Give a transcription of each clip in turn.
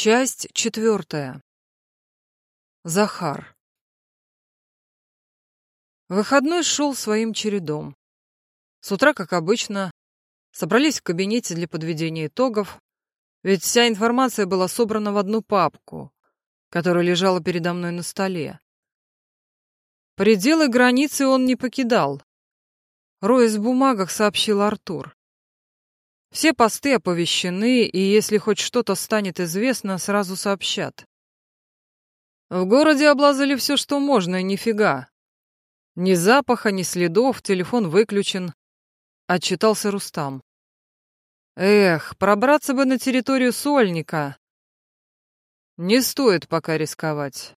Часть четвертая. Захар. Выходной шел своим чередом. С утра, как обычно, собрались в кабинете для подведения итогов, ведь вся информация была собрана в одну папку, которая лежала передо мной на столе. Пределы границы он не покидал. Роясь в бумагах, сообщил Артур. Все посты оповещены, и если хоть что-то станет известно, сразу сообщат. В городе облазали все, что можно, и нифига. Ни запаха, ни следов, телефон выключен. Отчитался Рустам. Эх, пробраться бы на территорию Сольника. Не стоит пока рисковать.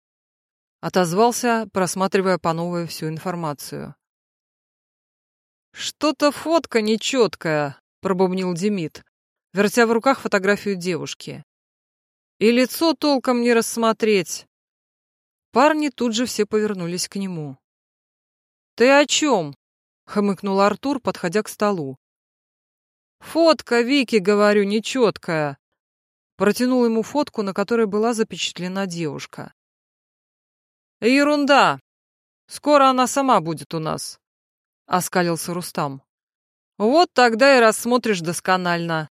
Отозвался, просматривая по новой всю информацию. Что-то фотка нечеткая, пробубнил Демид, вертя в руках фотографию девушки. И лицо толком не рассмотреть. Парни тут же все повернулись к нему. «Ты о чем?» — хмыкнул Артур, подходя к столу. «Фотка, Вики, говорю, нечеткая». Протянул ему фотку, на которой была запечатлена девушка. «Ерунда! Скоро она сама будет у нас», — оскалился Рустам. Вот тогда и рассмотришь досконально.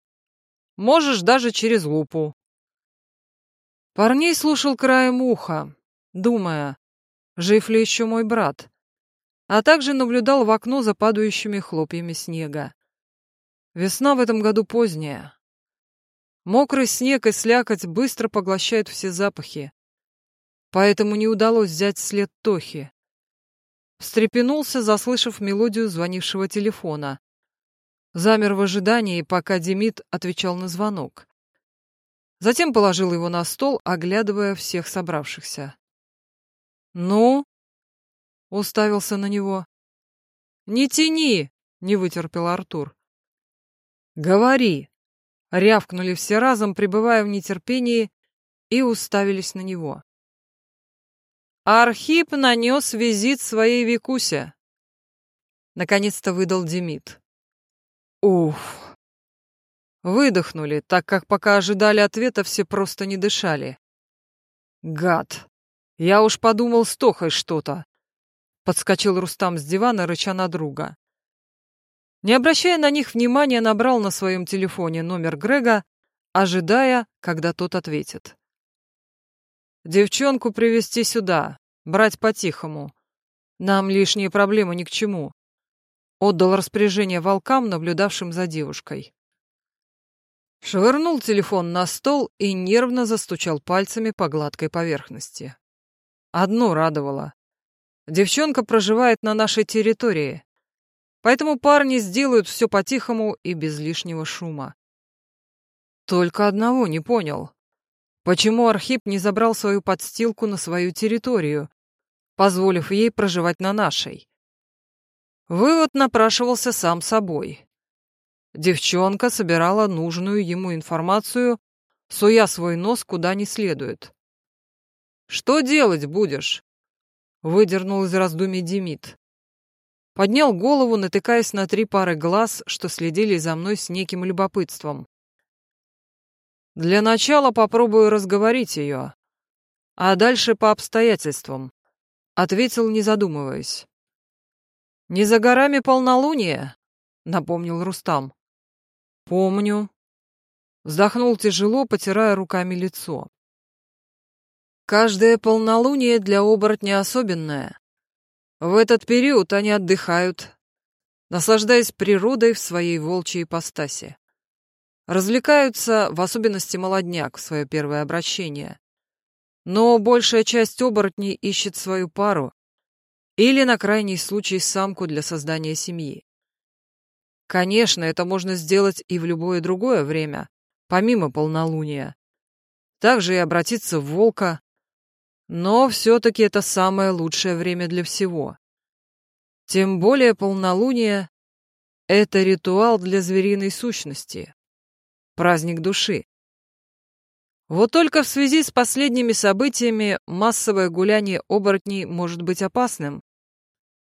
Можешь даже через лупу. Парней слушал краем уха, думая, жив ли еще мой брат, а также наблюдал в окно за падающими хлопьями снега. Весна в этом году поздняя. Мокрый снег и слякоть быстро поглощают все запахи, поэтому не удалось взять след Тохи. Встрепенулся, заслышав мелодию звонившего телефона. Замер в ожидании, пока Демид отвечал на звонок. Затем положил его на стол, оглядывая всех собравшихся. «Ну?» — уставился на него. «Не тяни!» — не вытерпел Артур. «Говори!» — рявкнули все разом, пребывая в нетерпении, и уставились на него. Архип нанес визит своей Викусе. Наконец-то выдал Демид. Уф. Выдохнули, так как пока ожидали ответа, все просто не дышали. Гад. Я уж подумал с Тохой что-то. Подскочил Рустам с дивана, рыча на друга. Не обращая на них внимания, набрал на своем телефоне номер Грега, ожидая, когда тот ответит. «Девчонку привести сюда, брать по-тихому. Нам лишние проблемы ни к чему отдал распоряжение волкам, наблюдавшим за девушкой. Швырнул телефон на стол и нервно застучал пальцами по гладкой поверхности. Одно радовало. Девчонка проживает на нашей территории, поэтому парни сделают все по-тихому и без лишнего шума. Только одного не понял. Почему Архип не забрал свою подстилку на свою территорию, позволив ей проживать на нашей? Вывод напрашивался сам собой. Девчонка собирала нужную ему информацию, суя свой нос куда не следует. «Что делать будешь?» — выдернул из раздумий Демид. Поднял голову, натыкаясь на три пары глаз, что следили за мной с неким любопытством. «Для начала попробую разговорить ее, а дальше по обстоятельствам», — ответил, не задумываясь. «Не за горами полнолуние», — напомнил Рустам. «Помню». Вздохнул тяжело, потирая руками лицо. «Каждое полнолуние для оборотня особенное. В этот период они отдыхают, наслаждаясь природой в своей волчьей ипостаси. Развлекаются, в особенности молодняк, в свое первое обращение. Но большая часть оборотней ищет свою пару, или, на крайний случай, самку для создания семьи. Конечно, это можно сделать и в любое другое время, помимо полнолуния. Также и обратиться в волка. Но все-таки это самое лучшее время для всего. Тем более полнолуние — это ритуал для звериной сущности. Праздник души. Вот только в связи с последними событиями массовое гуляние оборотней может быть опасным,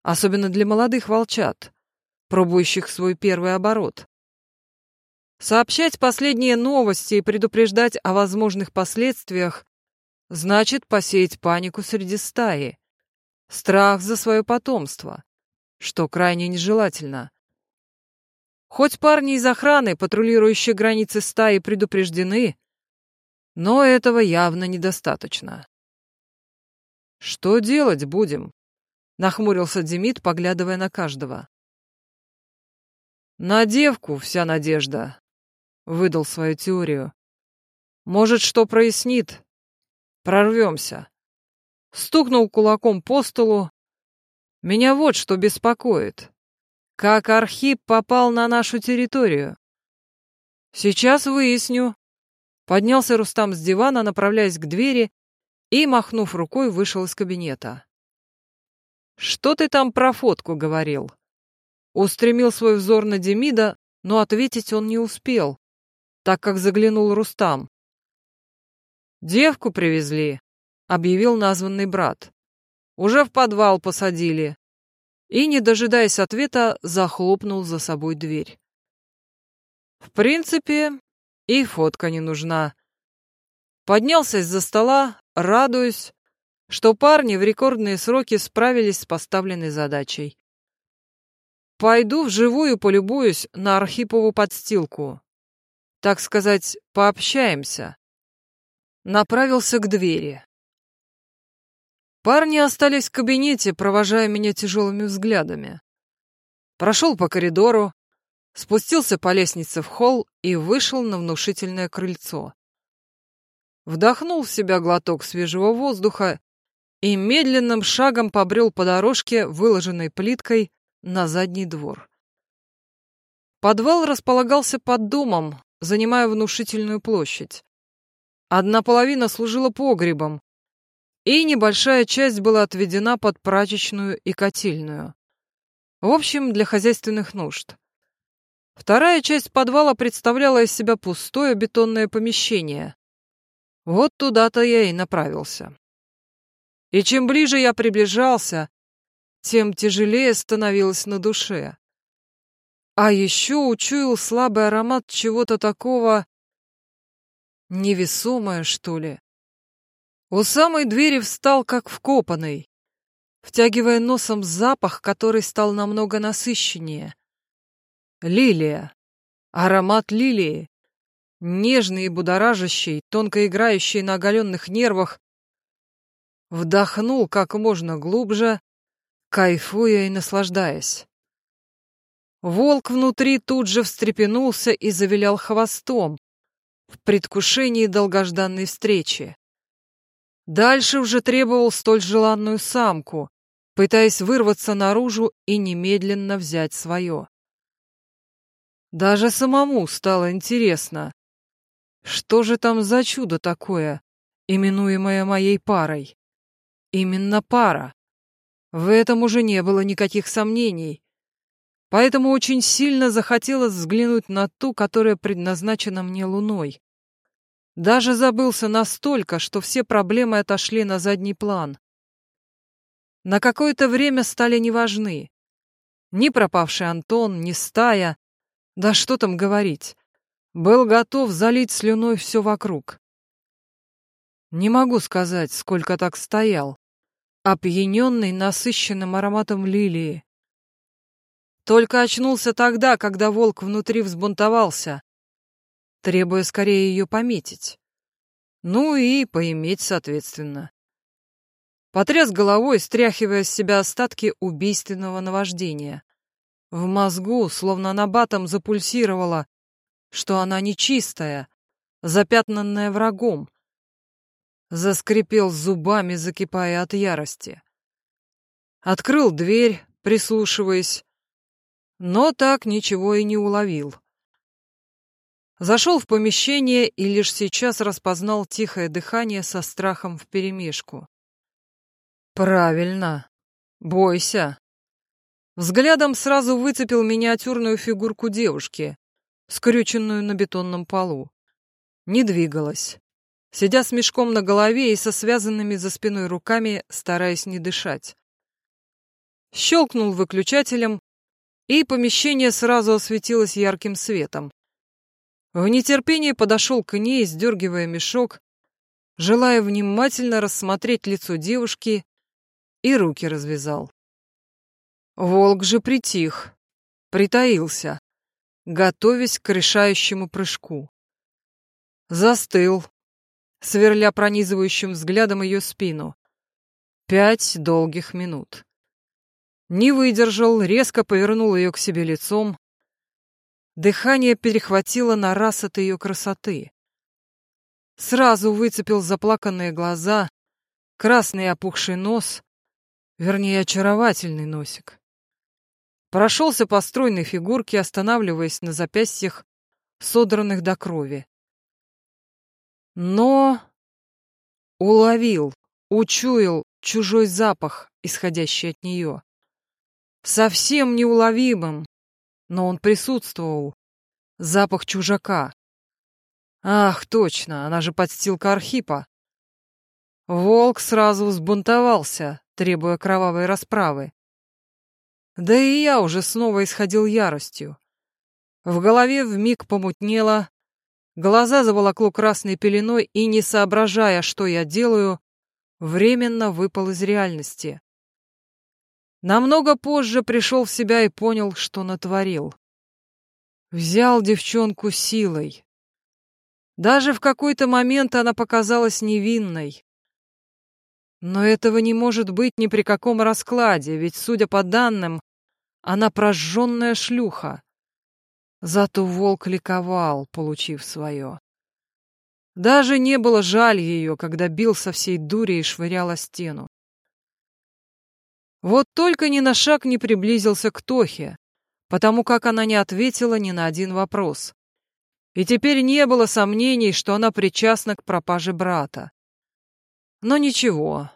особенно для молодых волчат, пробующих свой первый оборот. Сообщать последние новости и предупреждать о возможных последствиях значит посеять панику среди стаи, страх за свое потомство, что крайне нежелательно. Хоть парни из охраны, патрулирующие границы стаи, предупреждены, но этого явно недостаточно. «Что делать будем?» — нахмурился Демид, поглядывая на каждого. «На девку вся надежда», — выдал свою теорию. «Может, что прояснит? Прорвемся». Стукнул кулаком по столу. «Меня вот что беспокоит. Как Архип попал на нашу территорию?» «Сейчас выясню». Поднялся Рустам с дивана, направляясь к двери, и, махнув рукой, вышел из кабинета. «Что ты там про фотку говорил?» Устремил свой взор на Демида, но ответить он не успел, так как заглянул Рустам. «Девку привезли», — объявил названный брат. «Уже в подвал посадили». И, не дожидаясь ответа, захлопнул за собой дверь. В принципе, и фотка не нужна. Поднялся из-за стола, радуясь, что парни в рекордные сроки справились с поставленной задачей. Пойду вживую полюбуюсь на Архипову подстилку. Так сказать, пообщаемся. Направился к двери. Парни остались в кабинете, провожая меня тяжелыми взглядами. Прошел по коридору, спустился по лестнице в холл и вышел на внушительное крыльцо. Вдохнул в себя глоток свежего воздуха и медленным шагом побрел по дорожке, выложенной плиткой, на задний двор. Подвал располагался под домом, занимая внушительную площадь. Одна половина служила погребом, и небольшая часть была отведена под прачечную и котельную. В общем, для хозяйственных нужд. Вторая часть подвала представляла из себя пустое бетонное помещение. Вот туда-то я и направился. И чем ближе я приближался, тем тяжелее становилось на душе. А еще учуял слабый аромат чего-то такого невесомое, что ли. У самой двери встал как вкопанный, втягивая носом запах, который стал намного насыщеннее. Лилия. Аромат лилии. Нежный и будоражащий, тонко играющий на оголенных нервах. Вдохнул как можно глубже, кайфуя и наслаждаясь. Волк внутри тут же встрепенулся и завилял хвостом в предвкушении долгожданной встречи. Дальше уже требовал столь желанную самку, пытаясь вырваться наружу и немедленно взять свое. Даже самому стало интересно, что же там за чудо такое, именуемое моей парой. Именно пара. В этом уже не было никаких сомнений. Поэтому очень сильно захотелось взглянуть на ту, которая предназначена мне луной. Даже забылся настолько, что все проблемы отошли на задний план. На какое-то время стали неважны. Ни пропавший Антон, ни стая. Да что там говорить. Был готов залить слюной все вокруг. Не могу сказать, сколько так стоял опьяненный насыщенным ароматом лилии. Только очнулся тогда, когда волк внутри взбунтовался, требуя скорее ее пометить. Ну и поиметь, соответственно. Потряс головой, стряхивая с себя остатки убийственного наваждения. В мозгу, словно набатом, запульсировало, что она нечистая, запятнанная врагом, заскрипел зубами, закипая от ярости. Открыл дверь, прислушиваясь, но так ничего и не уловил. Зашел в помещение и лишь сейчас распознал тихое дыхание со страхом вперемешку. «Правильно. Бойся». Взглядом сразу выцепил миниатюрную фигурку девушки, скрюченную на бетонном полу. Не двигалась сидя с мешком на голове и со связанными за спиной руками, стараясь не дышать. Щелкнул выключателем, и помещение сразу осветилось ярким светом. В нетерпении подошел к ней, сдергивая мешок, желая внимательно рассмотреть лицо девушки, и руки развязал. Волк же притих, притаился, готовясь к решающему прыжку. Застыл, сверля пронизывающим взглядом ее спину. Пять долгих минут. Не выдержал, резко повернул ее к себе лицом. Дыхание перехватило на раз от ее красоты. Сразу выцепил заплаканные глаза, красный опухший нос, вернее, очаровательный носик. Прошелся по стройной фигурке, останавливаясь на запястьях, содранных до крови. Но уловил, учуял чужой запах, исходящий от нее. Совсем неуловимым, но он присутствовал. Запах чужака. Ах, точно, она же подстилка Архипа. Волк сразу взбунтовался, требуя кровавой расправы. Да и я уже снова исходил яростью. В голове вмиг помутнело, глаза заволокло красной пеленой и, не соображая, что я делаю, временно выпал из реальности. Намного позже пришел в себя и понял, что натворил. Взял девчонку силой. Даже в какой-то момент она показалась невинной. Но этого не может быть ни при каком раскладе, ведь, судя по данным, она прожженная шлюха. Зато волк ликовал, получив свое. Даже не было жаль ее, когда бил со всей дури и швырял о стену. Вот только ни на шаг не приблизился к Тохе, потому как она не ответила ни на один вопрос. И теперь не было сомнений, что она причастна к пропаже брата. Но ничего.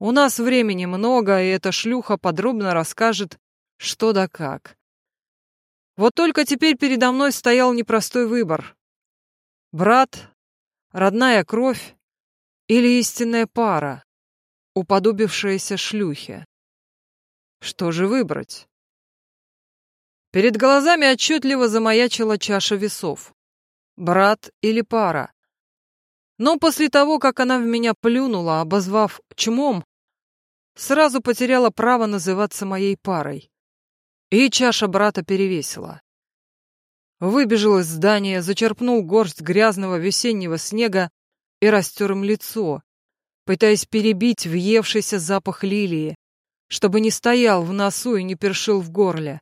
У нас времени много, и эта шлюха подробно расскажет, что да как. Вот только теперь передо мной стоял непростой выбор. Брат, родная кровь или истинная пара, уподобившаяся шлюхе. Что же выбрать? Перед глазами отчетливо замаячила чаша весов. Брат или пара. Но после того, как она в меня плюнула, обозвав чмом, сразу потеряла право называться моей парой. И чаша брата перевесила. Выбежал из здания, зачерпнул горсть грязного весеннего снега и растер им лицо, пытаясь перебить въевшийся запах лилии, чтобы не стоял в носу и не першил в горле.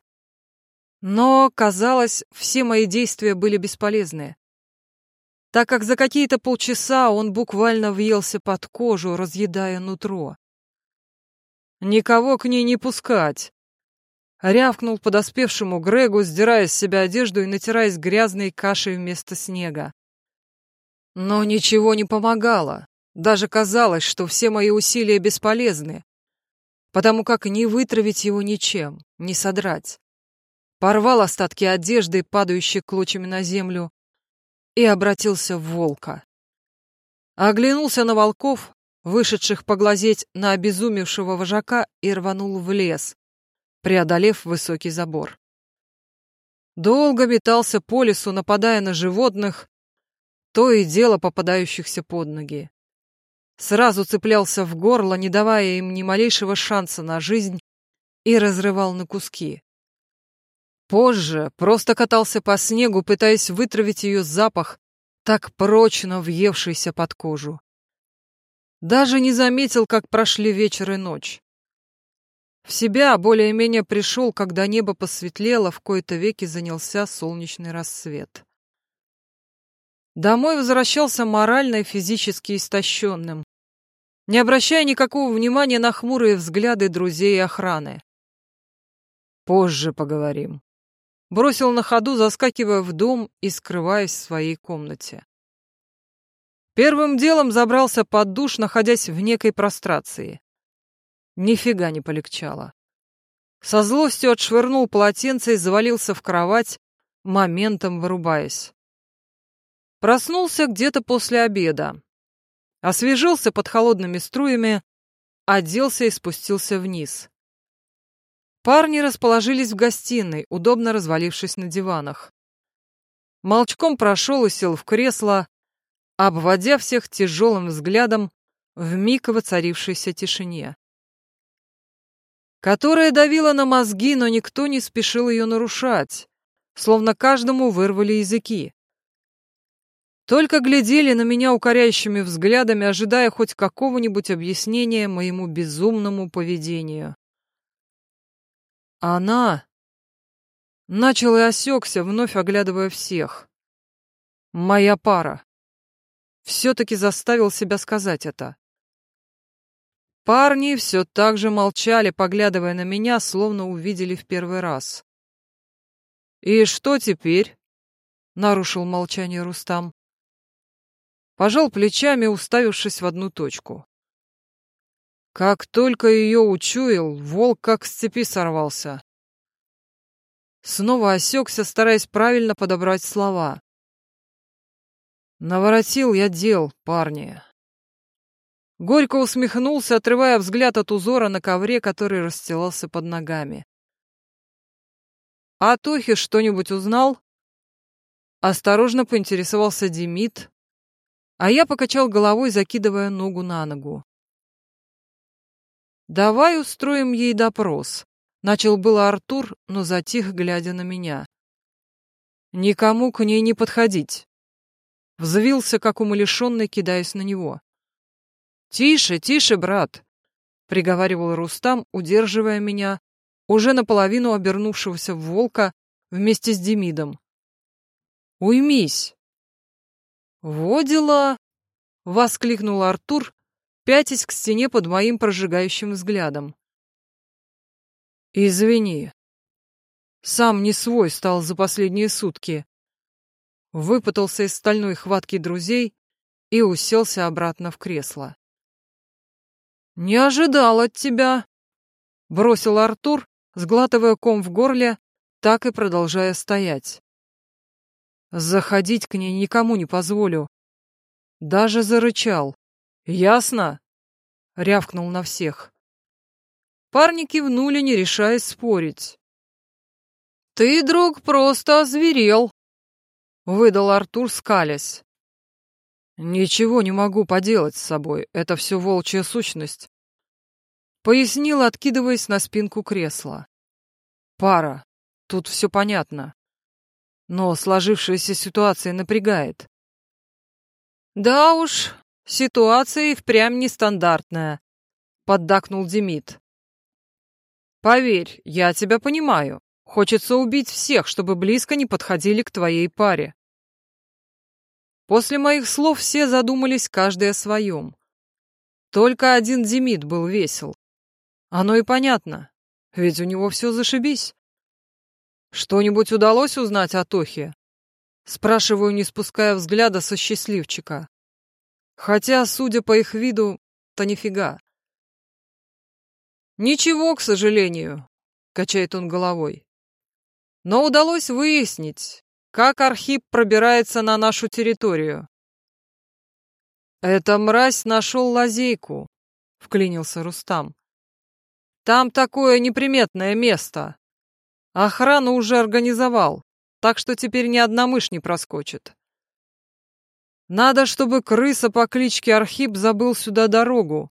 Но, казалось, все мои действия были бесполезны, так как за какие-то полчаса он буквально въелся под кожу, разъедая нутро. «Никого к ней не пускать!» Рявкнул подоспевшему Грегу, сдирая с себя одежду и натираясь грязной кашей вместо снега. Но ничего не помогало. Даже казалось, что все мои усилия бесполезны, потому как не вытравить его ничем, не содрать. Порвал остатки одежды, падающие клочьями на землю, и обратился в волка. Оглянулся на волков, вышедших поглазеть на обезумевшего вожака, и рванул в лес, преодолев высокий забор. Долго метался по лесу, нападая на животных, то и дело попадающихся под ноги. Сразу цеплялся в горло, не давая им ни малейшего шанса на жизнь, и разрывал на куски. Позже просто катался по снегу, пытаясь вытравить ее запах, так прочно въевшийся под кожу. Даже не заметил, как прошли вечер и ночь. В себя более-менее пришел, когда небо посветлело, в кои-то веки занялся солнечный рассвет. Домой возвращался морально и физически истощенным, не обращая никакого внимания на хмурые взгляды друзей и охраны. «Позже поговорим», — бросил на ходу, заскакивая в дом и скрываясь в своей комнате. Первым делом забрался под душ, находясь в некой прострации. Нифига не полегчало. Со злостью отшвырнул полотенце и завалился в кровать, моментом вырубаясь. Проснулся где-то после обеда. Освежился под холодными струями, оделся и спустился вниз. Парни расположились в гостиной, удобно развалившись на диванах. молчком прошел и сел в кресло, обводя всех тяжелым взглядом в миг воцарившейся тишине, которая давила на мозги, но никто не спешил ее нарушать, словно каждому вырвали языки. Только глядели на меня укоряющими взглядами, ожидая хоть какого-нибудь объяснения моему безумному поведению. Она... Начал и осекся, вновь оглядывая всех. Моя пара. Все-таки заставил себя сказать это. Парни все так же молчали, поглядывая на меня, словно увидели в первый раз. «И что теперь?» — нарушил молчание Рустам. Пожал плечами, уставившись в одну точку. Как только ее учуял, волк как с цепи сорвался. Снова осекся, стараясь правильно подобрать слова. Наворотил я дел, парни. Горько усмехнулся, отрывая взгляд от узора на ковре, который расстилался под ногами. «А Тохи что-нибудь узнал?» Осторожно поинтересовался Демид, а я покачал головой, закидывая ногу на ногу. «Давай устроим ей допрос», — начал было Артур, но затих, глядя на меня. «Никому к ней не подходить». Взвился, как умалишенный, кидаясь на него. «Тише, тише, брат», — приговаривал Рустам, удерживая меня, уже наполовину обернувшегося в волка вместе с Демидом. «Уймись!» «Во дела!» — воскликнул Артур, пятясь к стене под моим прожигающим взглядом. «Извини. Сам не свой стал за последние сутки». Выпутался из стальной хватки друзей и уселся обратно в кресло. «Не ожидал от тебя», — бросил Артур, сглатывая ком в горле, так и продолжая стоять. «Заходить к ней никому не позволю». Даже зарычал. «Ясно?» — рявкнул на всех. Парни кивнули, не решаясь спорить. «Ты, друг, просто озверел», — выдал Артур, скалясь. «Ничего не могу поделать с собой, это все волчья сущность», — пояснил, откидываясь на спинку кресла. «Пара, тут все понятно, но сложившаяся ситуация напрягает». «Да уж, Ситуация и впрямь нестандартная, поддакнул Демид. Поверь, я тебя понимаю. Хочется убить всех, чтобы близко не подходили к твоей паре. После моих слов все задумались каждый о своем. Только один Демид был весел. Оно и понятно, ведь у него все зашибись. Что-нибудь удалось узнать о Тохе? Спрашиваю, не спуская взгляда со счастливчика. Хотя, судя по их виду, то нифига. Ничего, к сожалению, качает он головой. Но удалось выяснить, как Архип пробирается на нашу территорию. Эта мразь нашел лазейку, вклинился Рустам. Там такое неприметное место. Охрану уже организовал, так что теперь ни одна мышь не проскочит. Надо, чтобы крыса по кличке Архип забыл сюда дорогу.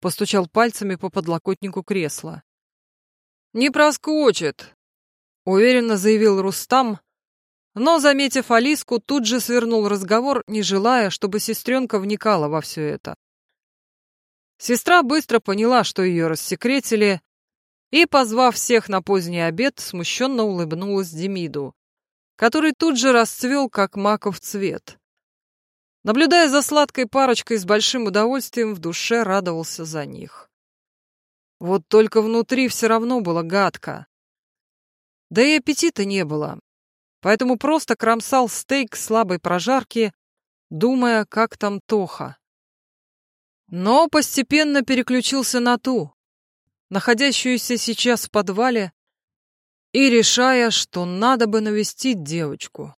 Постучал пальцами по подлокотнику кресла. Не проскочит, уверенно заявил Рустам, но, заметив Алиску, тут же свернул разговор, не желая, чтобы сестренка вникала во все это. Сестра быстро поняла, что ее рассекретили, и, позвав всех на поздний обед, смущенно улыбнулась Демиду, который тут же расцвел, как маков цвет. Наблюдая за сладкой парочкой с большим удовольствием, в душе радовался за них. Вот только внутри все равно было гадко. Да и аппетита не было, поэтому просто кромсал стейк слабой прожарки, думая, как там Тоха. Но постепенно переключился на ту, находящуюся сейчас в подвале, и решая, что надо бы навестить девочку.